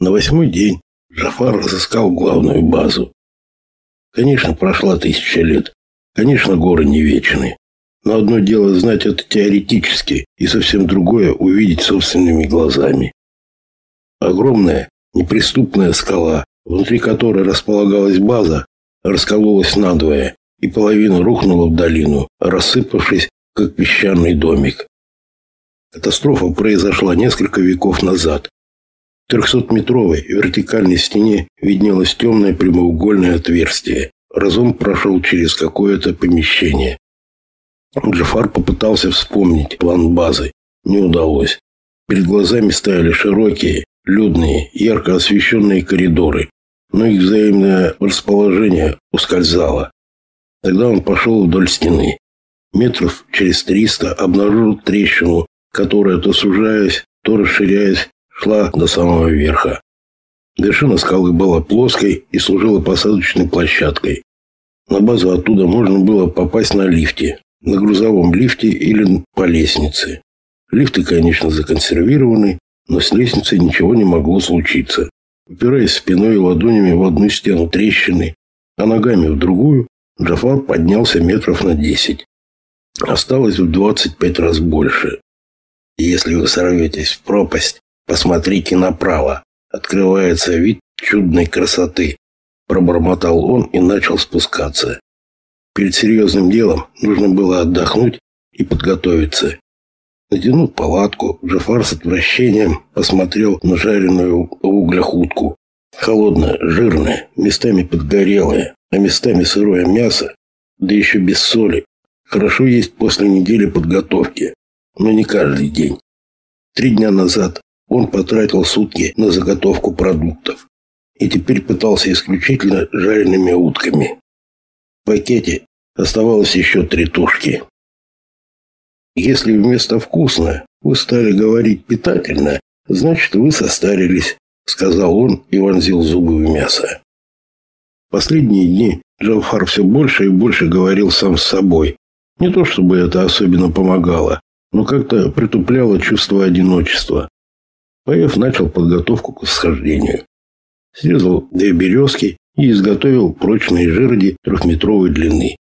На восьмой день Джафар разыскал главную базу. Конечно, прошла тысяча лет. Конечно, горы не вечны. Но одно дело знать это теоретически, и совсем другое увидеть собственными глазами. Огромная, неприступная скала, внутри которой располагалась база, раскололась надвое, и половина рухнула в долину, рассыпавшись, как песчаный домик. Катастрофа произошла несколько веков назад. В 300-метровой вертикальной стене виднелось темное прямоугольное отверстие. Разум прошел через какое-то помещение. Джафар попытался вспомнить план базы. Не удалось. Перед глазами стояли широкие, людные, ярко освещенные коридоры, но их взаимное расположение ускользало. Тогда он пошел вдоль стены. Метров через триста обнаружил трещину, которая то сужаясь, то расширяясь, шла до самого верха. Вершина скалы была плоской и служила посадочной площадкой. На базу оттуда можно было попасть на лифте, на грузовом лифте или по лестнице. Лифты, конечно, законсервированы, но с лестницей ничего не могло случиться. Упираясь спиной и ладонями в одну стену трещины, а ногами в другую, Джафар поднялся метров на десять. Осталось в двадцать пять раз больше. Если вы сорветесь в пропасть, посмотрите направо. Открывается вид чудной красоты. Пробормотал он и начал спускаться. Перед серьезным делом нужно было отдохнуть и подготовиться. Натянув палатку, Джафар с отвращением посмотрел на жареную в углях утку. Холодная, жирная, местами подгорелая, а местами сырое мясо, да еще без соли. Хорошо есть после недели подготовки, но не каждый день. Три дня назад он потратил сутки на заготовку продуктов и теперь пытался исключительно жареными утками. В пакете оставалось еще три тушки. Если вместо «вкусно» вы стали говорить «питательно», значит, вы состарились, сказал он и вонзил зубы в мясо. Последние дни Джафар все больше и больше говорил сам с собой. Не то чтобы это особенно помогало, но как-то притупляло чувство одиночества. Поев начал подготовку к восхождению. Срезал две березки и изготовил прочные жерди трехметровой длины.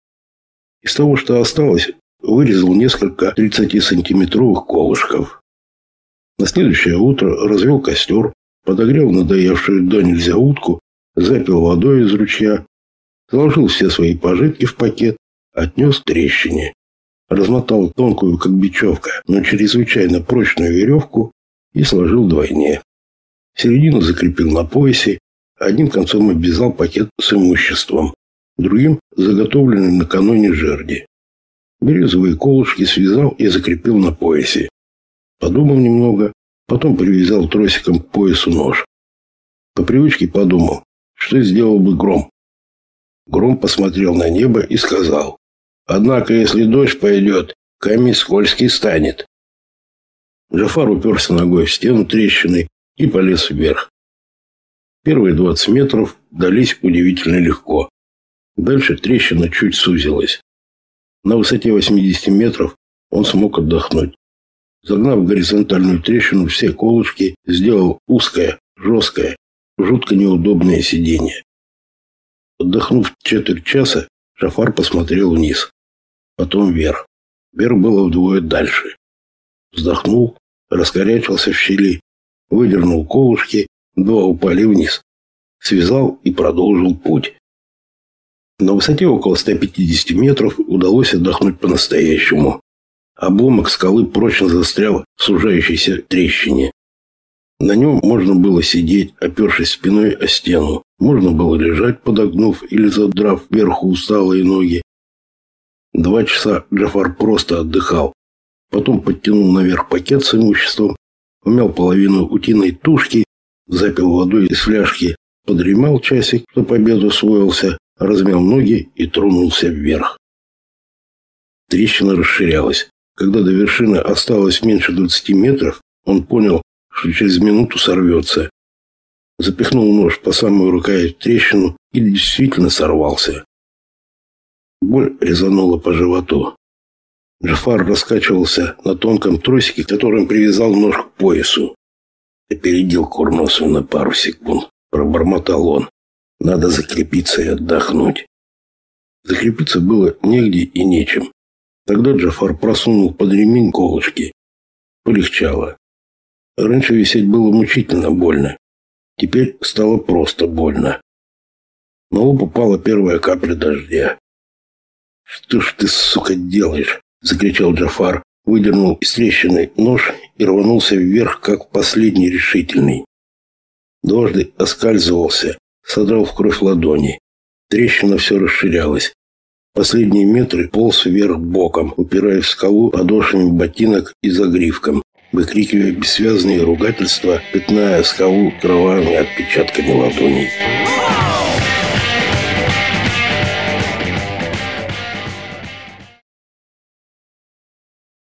Из того, что осталось, вырезал несколько 30-сантиметровых колышков. На следующее утро развел костер, подогрел надоевшую до нельзя утку, запил водой из ручья, заложил все свои пожитки в пакет, отнес к трещине, размотал тонкую, как бечевка, но чрезвычайно прочную веревку и сложил вдвойне. Середину закрепил на поясе, одним концом обвязал пакет с имуществом, другим – заготовленный накануне жерди. Березовые колышки связал и закрепил на поясе. Подумал немного, потом привязал тросиком к поясу нож. По привычке подумал, что сделал бы Гром. Гром посмотрел на небо и сказал, «Однако, если дождь пойдет, камень скользкий станет». Джафар уперся ногой в стену трещины и полез вверх. Первые 20 метров дались удивительно легко. Дальше трещина чуть сузилась. На высоте 80 метров он смог отдохнуть. Загнав горизонтальную трещину все колышки, сделал узкое, жесткое, жутко неудобное сиденье. Отдохнув четверть часа, Шафар посмотрел вниз, потом вверх. Вверх было вдвое дальше. Вздохнул, раскорячился в щели, выдернул колышки, два упали вниз. Связал и продолжил путь. На высоте около 150 метров удалось отдохнуть по-настоящему. Обломок скалы прочно застрял в сужающейся трещине. На нем можно было сидеть, опершись спиной о стену. Можно было лежать, подогнув или задрав вверху усталые ноги. Два часа Джафар просто отдыхал. Потом подтянул наверх пакет с имуществом, умял половину утиной тушки, запил водой из фляжки, подремал часик, что победу освоился, размял ноги и тронулся вверх. Трещина расширялась. Когда до вершины осталось меньше 20 метров, он понял, что через минуту сорвется. Запихнул нож по самую рукоять в трещину и действительно сорвался. Боль резанула по животу. Джафар раскачивался на тонком тросике, которым привязал нож к поясу. опередил Курносова на пару секунд. Пробормотал он. Надо закрепиться и отдохнуть. Закрепиться было негде и нечем. Тогда Джафар просунул под ремень колышки. Полегчало. Раньше висеть было мучительно больно. Теперь стало просто больно. На лоб упала первая капля дождя. «Что ж ты, сука, делаешь?» – закричал Джафар, выдернул из трещины нож и рванулся вверх, как последний решительный. Дважды оскальзывался, содрал в кровь ладони. Трещина все расширялась. Последние метры полз вверх боком, упираясь в скалу подошвами ботинок и загривком, выкрикивая бессвязные ругательства, пятная скалу кровавыми отпечатками ладоней.